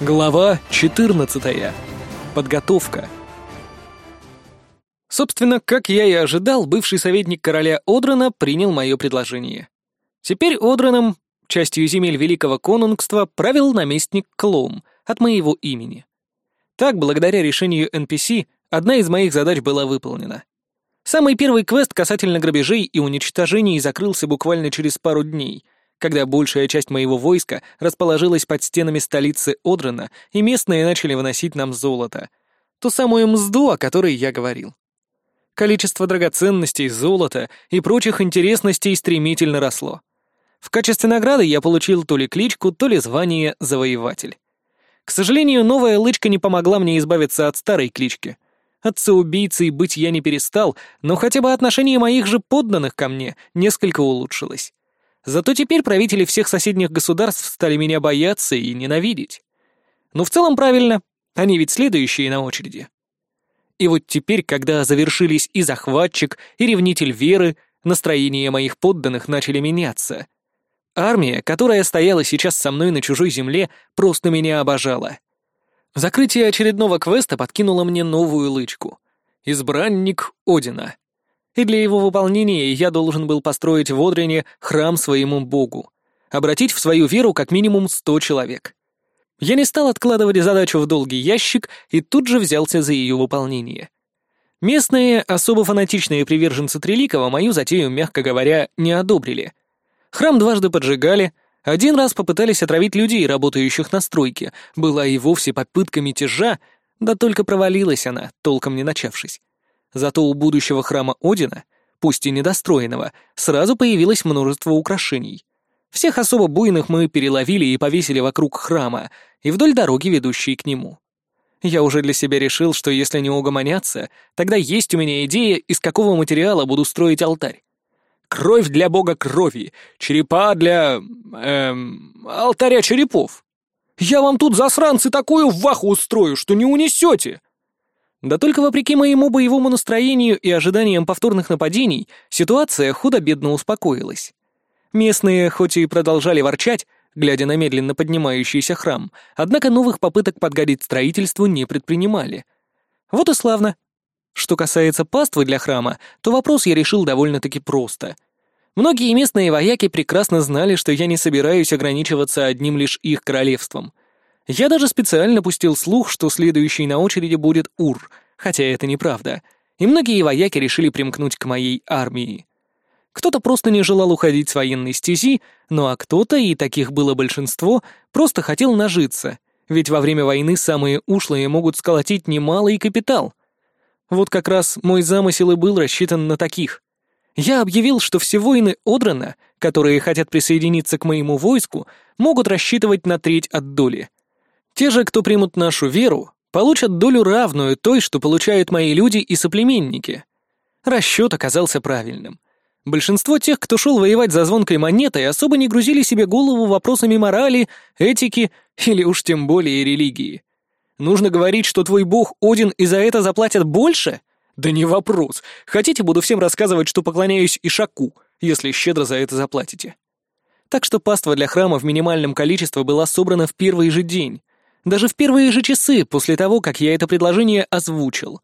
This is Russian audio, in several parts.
Глава 14. Подготовка. Собственно, как я и ожидал, бывший советник короля Одрана принял мое предложение. Теперь Одраном, частью земель Великого Конунгства, правил наместник Клом от моего имени. Так, благодаря решению NPC, одна из моих задач была выполнена. Самый первый квест касательно грабежей и уничтожений закрылся буквально через пару дней — когда большая часть моего войска расположилась под стенами столицы Одрена и местные начали выносить нам золото. то самую мзду, о которой я говорил. Количество драгоценностей, золота и прочих интересностей стремительно росло. В качестве награды я получил то ли кличку, то ли звание «Завоеватель». К сожалению, новая лычка не помогла мне избавиться от старой клички. Отца-убийцей быть я не перестал, но хотя бы отношение моих же подданных ко мне несколько улучшилось. Зато теперь правители всех соседних государств стали меня бояться и ненавидеть. Но в целом правильно, они ведь следующие на очереди. И вот теперь, когда завершились и захватчик, и ревнитель веры, настроения моих подданных начали меняться. Армия, которая стояла сейчас со мной на чужой земле, просто меня обожала. Закрытие очередного квеста подкинуло мне новую лычку. Избранник Одина — и для его выполнения я должен был построить в Одрине храм своему богу, обратить в свою веру как минимум сто человек. Я не стал откладывать задачу в долгий ящик и тут же взялся за ее выполнение. Местные, особо фанатичные приверженцы Треликова мою затею, мягко говоря, не одобрили. Храм дважды поджигали, один раз попытались отравить людей, работающих на стройке, была и вовсе попытка мятежа, да только провалилась она, толком не начавшись. Зато у будущего храма Одина, пусть и недостроенного, сразу появилось множество украшений. Всех особо буйных мы переловили и повесили вокруг храма и вдоль дороги, ведущей к нему. Я уже для себя решил, что если не угомоняться, тогда есть у меня идея, из какого материала буду строить алтарь. Кровь для бога крови, черепа для... эм... алтаря черепов. Я вам тут, засранцы, такую ваху устрою, что не унесете. Да только вопреки моему боевому настроению и ожиданиям повторных нападений, ситуация худо-бедно успокоилась. Местные, хоть и продолжали ворчать, глядя на медленно поднимающийся храм, однако новых попыток подгадить строительству не предпринимали. Вот и славно. Что касается паствы для храма, то вопрос я решил довольно-таки просто. Многие местные вояки прекрасно знали, что я не собираюсь ограничиваться одним лишь их королевством — я даже специально пустил слух, что следующий на очереди будет Ур, хотя это неправда, и многие вояки решили примкнуть к моей армии. Кто-то просто не желал уходить с военной стези, ну а кто-то, и таких было большинство, просто хотел нажиться, ведь во время войны самые ушлые могут сколотить немалый капитал. Вот как раз мой замысел и был рассчитан на таких. Я объявил, что все воины Одрана, которые хотят присоединиться к моему войску, могут рассчитывать на треть от доли — те же, кто примут нашу веру, получат долю равную той, что получают мои люди и соплеменники. Расчет оказался правильным. Большинство тех, кто шел воевать за звонкой монетой, особо не грузили себе голову вопросами морали, этики или уж тем более религии. Нужно говорить, что твой бог Один и за это заплатят больше? Да не вопрос. Хотите, буду всем рассказывать, что поклоняюсь Ишаку, если щедро за это заплатите. Так что паства для храма в минимальном количестве была собрана в первый же день, даже в первые же часы после того, как я это предложение озвучил.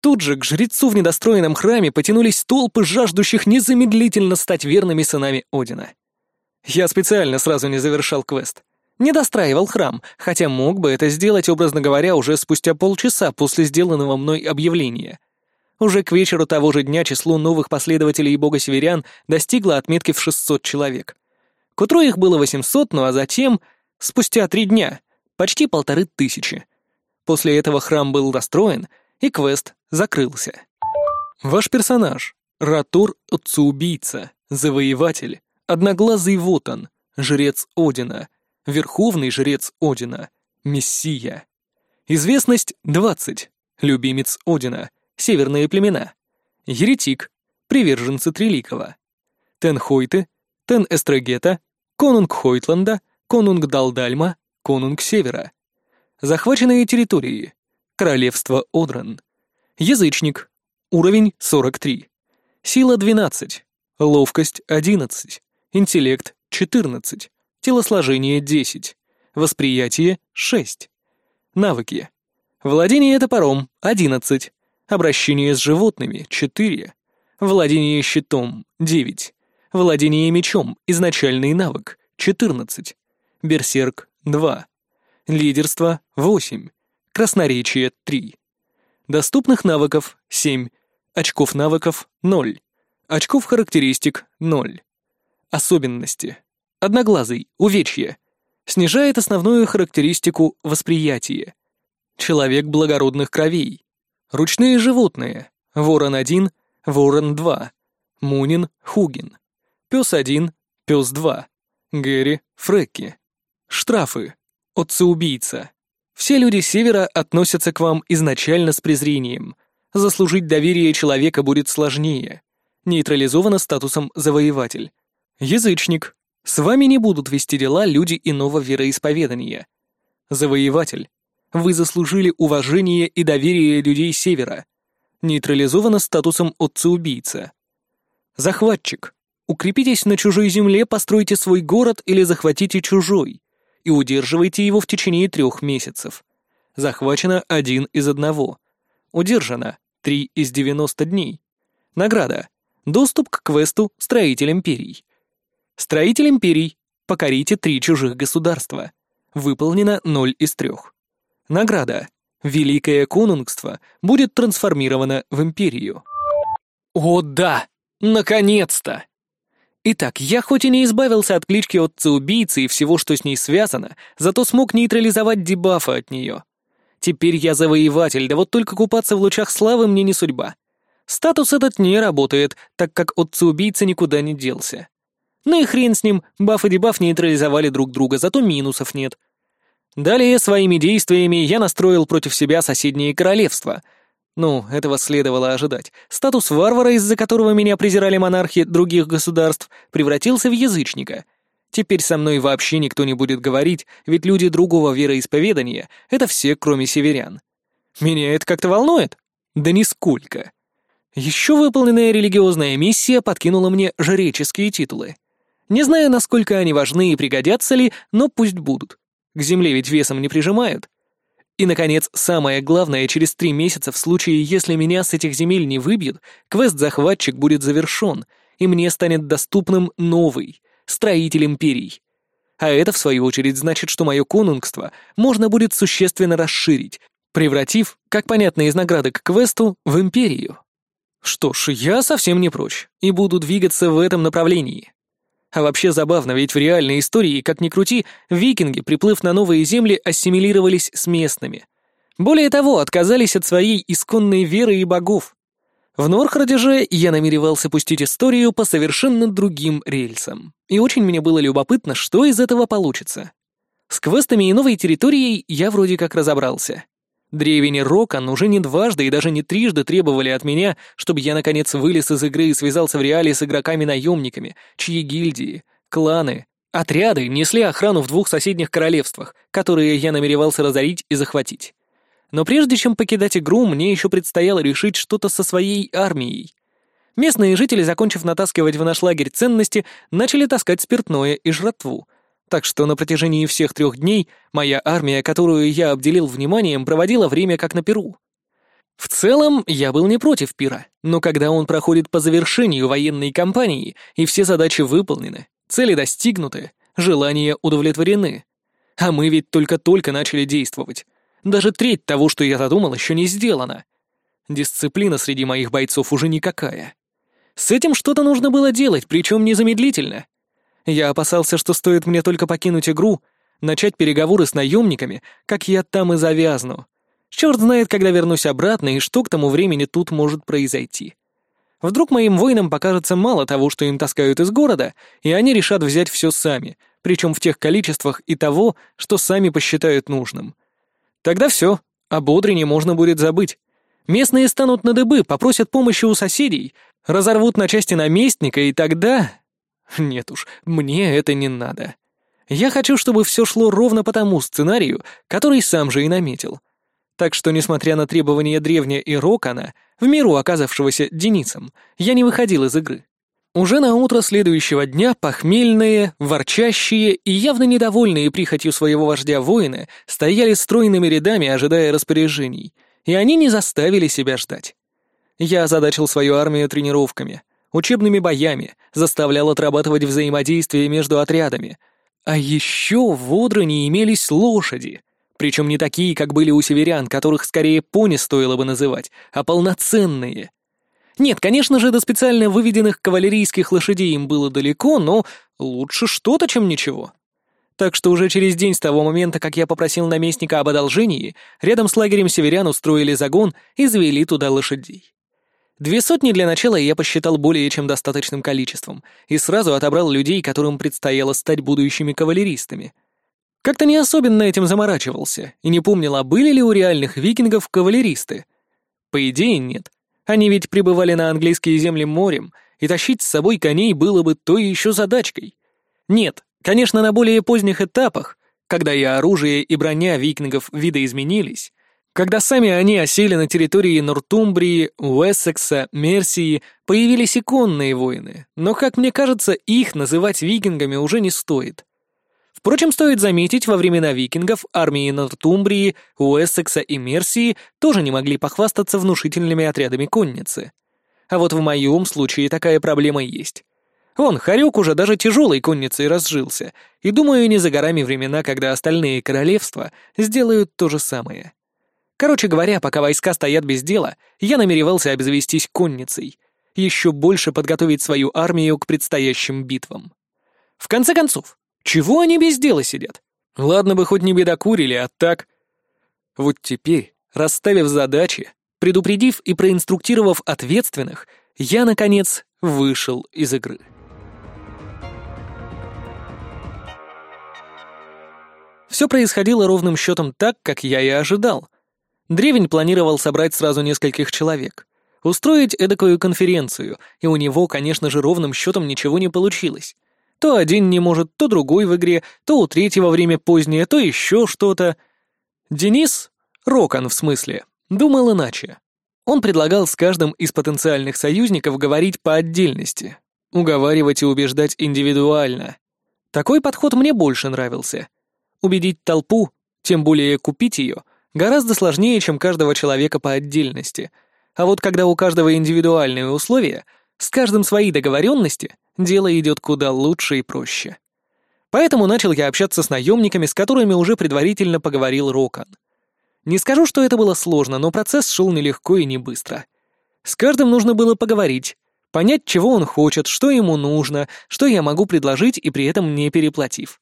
Тут же к жрецу в недостроенном храме потянулись толпы жаждущих незамедлительно стать верными сынами Одина. Я специально сразу не завершал квест. Не достраивал храм, хотя мог бы это сделать, образно говоря, уже спустя полчаса после сделанного мной объявления. Уже к вечеру того же дня число новых последователей бога северян достигло отметки в 600 человек. К утру их было 800, ну а затем, спустя три дня, почти полторы тысячи. После этого храм был расстроен, и квест закрылся. Ваш персонаж — Ратур Отцеубийца, Завоеватель, Одноглазый Вотан, Жрец Одина, Верховный Жрец Одина, Мессия. Известность — 20, Любимец Одина, Северные племена, Еретик, Приверженцы Триликова, Тенхойты, Тен-Эстрагета, Конунг Хойтланда, Конунг Далдальма, Конунг Севера. Захваченные территории. Королевство Одран. Язычник. Уровень 43. Сила 12. Ловкость 11. Интеллект 14. Телосложение 10. Восприятие 6. Навыки. Владение топором 11. Обращение с животными 4. Владение щитом 9. Владение мечом изначальный навык 14. Берсерк 2. Лидерство — 8. Красноречие — 3. Доступных навыков — 7. Очков навыков — 0. Очков характеристик — 0. Особенности. Одноглазый, увечье. Снижает основную характеристику восприятия. Человек благородных кровей. Ручные животные. Ворон-1, Ворон-2. Мунин, Хугин. Пёс 1, пёс 2. Гэри, Фрекки. Штрафы. Отца-убийца. Все люди Севера относятся к вам изначально с презрением. Заслужить доверие человека будет сложнее. Нейтрализовано статусом «завоеватель». Язычник. С вами не будут вести дела люди иного вероисповедания. Завоеватель. Вы заслужили уважение и доверие людей Севера. Нейтрализовано статусом отца-убийца. Захватчик. Укрепитесь на чужой земле, постройте свой город или захватите чужой и удерживайте его в течение трех месяцев. Захвачено один из одного. Удержано три из 90 дней. Награда. Доступ к квесту «Строитель империй». «Строитель империй. Покорите три чужих государства». Выполнено 0 из 3. Награда. Великое конунгство будет трансформировано в империю. О да! Наконец-то! Итак, я хоть и не избавился от клички отца-убийцы и всего, что с ней связано, зато смог нейтрализовать дебафы от нее. Теперь я завоеватель, да вот только купаться в лучах славы мне не судьба. Статус этот не работает, так как отца-убийца никуда не делся. Ну и хрен с ним, баф и дебаф нейтрализовали друг друга, зато минусов нет. Далее своими действиями я настроил против себя соседние королевства — ну, этого следовало ожидать. Статус варвара, из-за которого меня презирали монархи других государств, превратился в язычника. Теперь со мной вообще никто не будет говорить, ведь люди другого вероисповедания — это все, кроме северян. Меня это как-то волнует? Да нисколько. Еще выполненная религиозная миссия подкинула мне жреческие титулы. Не знаю, насколько они важны и пригодятся ли, но пусть будут. К земле ведь весом не прижимают. И, наконец, самое главное, через три месяца, в случае, если меня с этих земель не выбьют, квест-захватчик будет завершен, и мне станет доступным новый, строитель империй. А это, в свою очередь, значит, что мое конунгство можно будет существенно расширить, превратив, как понятно из награды к квесту, в империю. Что ж, я совсем не прочь и буду двигаться в этом направлении. А вообще забавно, ведь в реальной истории, как ни крути, викинги, приплыв на новые земли, ассимилировались с местными. Более того, отказались от своей исконной веры и богов. В Норхарде же я намеревался пустить историю по совершенно другим рельсам. И очень мне было любопытно, что из этого получится. С квестами и новой территорией я вроде как разобрался. Древени Рокон а уже не дважды и даже не трижды требовали от меня, чтобы я наконец вылез из игры и связался в реале с игроками-наемниками, чьи гильдии, кланы, отряды несли охрану в двух соседних королевствах, которые я намеревался разорить и захватить. Но прежде чем покидать игру, мне еще предстояло решить что-то со своей армией. Местные жители, закончив натаскивать в наш лагерь ценности, начали таскать спиртное и жратву — так что на протяжении всех трех дней моя армия, которую я обделил вниманием, проводила время как на Перу. В целом, я был не против пира, но когда он проходит по завершению военной кампании, и все задачи выполнены, цели достигнуты, желания удовлетворены. А мы ведь только-только начали действовать. Даже треть того, что я задумал, еще не сделана. Дисциплина среди моих бойцов уже никакая. С этим что-то нужно было делать, причем незамедлительно. Я опасался, что стоит мне только покинуть игру, начать переговоры с наемниками, как я там и завязну. Черт знает, когда вернусь обратно и что к тому времени тут может произойти. Вдруг моим воинам покажется мало того, что им таскают из города, и они решат взять все сами, причем в тех количествах и того, что сами посчитают нужным. Тогда все, об Одрине можно будет забыть. Местные станут на дыбы, попросят помощи у соседей, разорвут на части наместника, и тогда... Нет уж, мне это не надо. Я хочу, чтобы все шло ровно по тому сценарию, который сам же и наметил. Так что, несмотря на требования Древня и Рокана, в миру оказавшегося Деницем, я не выходил из игры. Уже на утро следующего дня похмельные, ворчащие и явно недовольные прихотью своего вождя воины стояли стройными рядами, ожидая распоряжений, и они не заставили себя ждать. Я озадачил свою армию тренировками — учебными боями, заставлял отрабатывать взаимодействие между отрядами. А еще в Одроне имелись лошади, причем не такие, как были у северян, которых скорее пони стоило бы называть, а полноценные. Нет, конечно же, до специально выведенных кавалерийских лошадей им было далеко, но лучше что-то, чем ничего. Так что уже через день с того момента, как я попросил наместника об одолжении, рядом с лагерем северян устроили загон и завели туда лошадей. Две сотни для начала я посчитал более чем достаточным количеством и сразу отобрал людей, которым предстояло стать будущими кавалеристами. Как-то не особенно этим заморачивался и не помнил, а были ли у реальных викингов кавалеристы. По идее, нет. Они ведь пребывали на английские земли морем, и тащить с собой коней было бы той еще задачкой. Нет, конечно, на более поздних этапах, когда и оружие, и броня викингов видоизменились, когда сами они осели на территории Нортумбрии, Уэссекса, Мерсии, появились иконные воины, но, как мне кажется, их называть викингами уже не стоит. Впрочем, стоит заметить, во времена викингов армии Нортумбрии, Уэссекса и Мерсии тоже не могли похвастаться внушительными отрядами конницы. А вот в моем случае такая проблема есть. Вон, Харюк уже даже тяжелой конницей разжился, и думаю, не за горами времена, когда остальные королевства сделают то же самое. Короче говоря, пока войска стоят без дела, я намеревался обзавестись конницей, еще больше подготовить свою армию к предстоящим битвам. В конце концов, чего они без дела сидят? Ладно бы хоть не бедокурили, а так... Вот теперь, расставив задачи, предупредив и проинструктировав ответственных, я, наконец, вышел из игры. Все происходило ровным счетом так, как я и ожидал — Древень планировал собрать сразу нескольких человек. Устроить эдакую конференцию, и у него, конечно же, ровным счетом ничего не получилось. То один не может, то другой в игре, то у третьего время позднее, то еще что-то. Денис, Рокон в смысле, думал иначе. Он предлагал с каждым из потенциальных союзников говорить по отдельности, уговаривать и убеждать индивидуально. Такой подход мне больше нравился. Убедить толпу, тем более купить ее — гораздо сложнее, чем каждого человека по отдельности. А вот когда у каждого индивидуальные условия, с каждым свои договоренности, дело идет куда лучше и проще. Поэтому начал я общаться с наемниками, с которыми уже предварительно поговорил Рокан. Не скажу, что это было сложно, но процесс шел нелегко и не быстро. С каждым нужно было поговорить, понять, чего он хочет, что ему нужно, что я могу предложить и при этом не переплатив.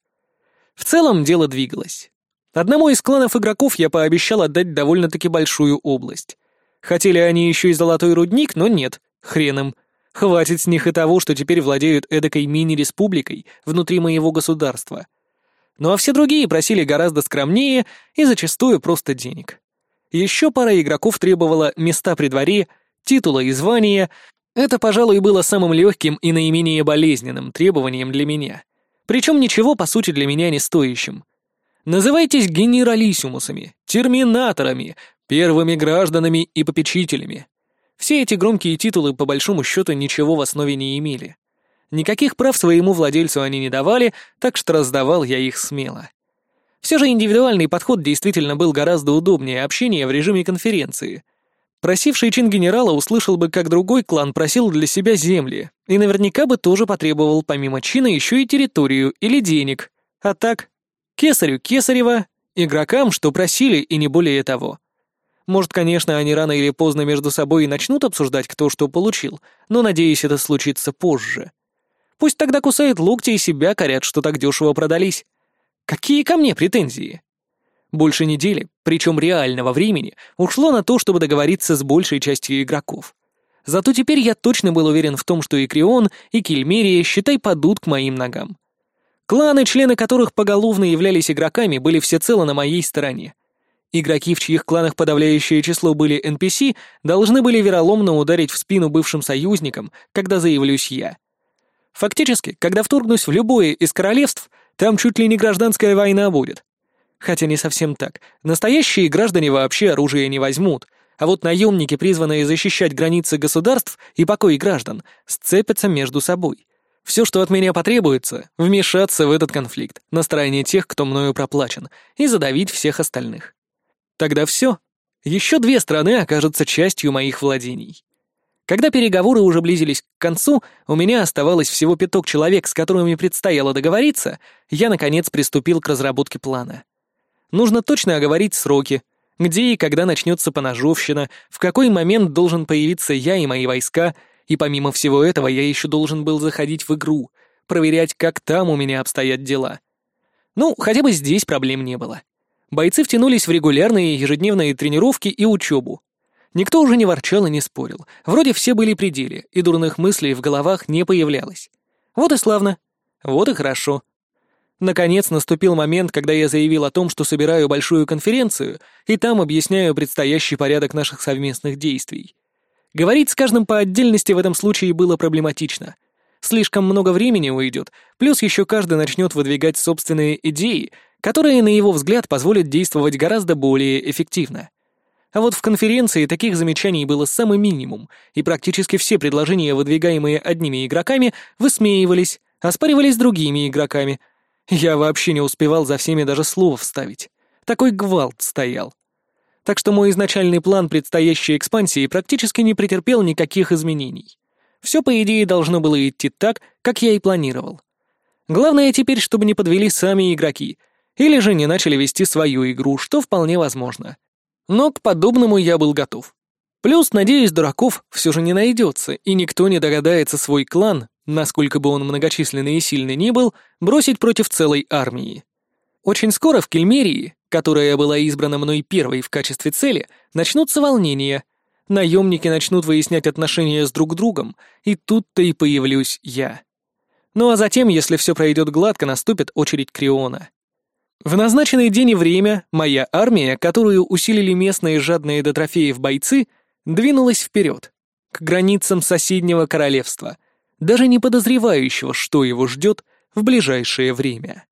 В целом дело двигалось. Одному из кланов игроков я пообещал отдать довольно-таки большую область. Хотели они еще и золотой рудник, но нет, хрен им. Хватит с них и того, что теперь владеют эдакой мини-республикой внутри моего государства. Ну а все другие просили гораздо скромнее и зачастую просто денег. Еще пара игроков требовала места при дворе, титула и звания. Это, пожалуй, было самым легким и наименее болезненным требованием для меня. Причем ничего, по сути, для меня не стоящим — Называйтесь генералиссимусами, терминаторами, первыми гражданами и попечителями. Все эти громкие титулы, по большому счету, ничего в основе не имели. Никаких прав своему владельцу они не давали, так что раздавал я их смело. Все же индивидуальный подход действительно был гораздо удобнее общения в режиме конференции. Просивший чин генерала услышал бы, как другой клан просил для себя земли, и наверняка бы тоже потребовал помимо чина еще и территорию или денег. А так Кесарю Кесарева, игрокам, что просили, и не более того. Может, конечно, они рано или поздно между собой и начнут обсуждать, кто что получил, но, надеюсь, это случится позже. Пусть тогда кусают локти и себя корят, что так дешево продались. Какие ко мне претензии? Больше недели, причем реального времени, ушло на то, чтобы договориться с большей частью игроков. Зато теперь я точно был уверен в том, что и Крион, и Кельмерия, считай, падут к моим ногам. Кланы, члены которых поголовно являлись игроками, были всецело на моей стороне. Игроки, в чьих кланах подавляющее число были NPC, должны были вероломно ударить в спину бывшим союзникам, когда заявлюсь я. Фактически, когда вторгнусь в любое из королевств, там чуть ли не гражданская война будет. Хотя не совсем так. Настоящие граждане вообще оружие не возьмут, а вот наемники, призванные защищать границы государств и покой граждан, сцепятся между собой. Все, что от меня потребуется, вмешаться в этот конфликт на стороне тех, кто мною проплачен, и задавить всех остальных. Тогда все. Еще две страны окажутся частью моих владений. Когда переговоры уже близились к концу, у меня оставалось всего пяток человек, с которыми предстояло договориться, я, наконец, приступил к разработке плана. Нужно точно оговорить сроки, где и когда начнется поножовщина, в какой момент должен появиться я и мои войска — и помимо всего этого я еще должен был заходить в игру, проверять, как там у меня обстоят дела. Ну, хотя бы здесь проблем не было. Бойцы втянулись в регулярные ежедневные тренировки и учебу. Никто уже не ворчал и не спорил. Вроде все были при деле, и дурных мыслей в головах не появлялось. Вот и славно. Вот и хорошо. Наконец наступил момент, когда я заявил о том, что собираю большую конференцию, и там объясняю предстоящий порядок наших совместных действий. Говорить с каждым по отдельности в этом случае было проблематично. Слишком много времени уйдет, плюс еще каждый начнет выдвигать собственные идеи, которые, на его взгляд, позволят действовать гораздо более эффективно. А вот в конференции таких замечаний было самый минимум, и практически все предложения, выдвигаемые одними игроками, высмеивались, а оспаривались другими игроками. Я вообще не успевал за всеми даже слов вставить. Такой гвалт стоял. Так что мой изначальный план предстоящей экспансии практически не претерпел никаких изменений. Все, по идее, должно было идти так, как я и планировал. Главное теперь, чтобы не подвели сами игроки, или же не начали вести свою игру, что вполне возможно. Но к подобному я был готов. Плюс, надеюсь, дураков все же не найдется, и никто не догадается свой клан, насколько бы он многочисленный и сильный ни был, бросить против целой армии. Очень скоро в Кельмерии которая была избрана мной первой в качестве цели, начнутся волнения. Наемники начнут выяснять отношения с друг другом, и тут-то и появлюсь я. Ну а затем, если все пройдет гладко, наступит очередь Криона. В назначенный день и время моя армия, которую усилили местные жадные до трофеев бойцы, двинулась вперед, к границам соседнего королевства, даже не подозревающего, что его ждет в ближайшее время.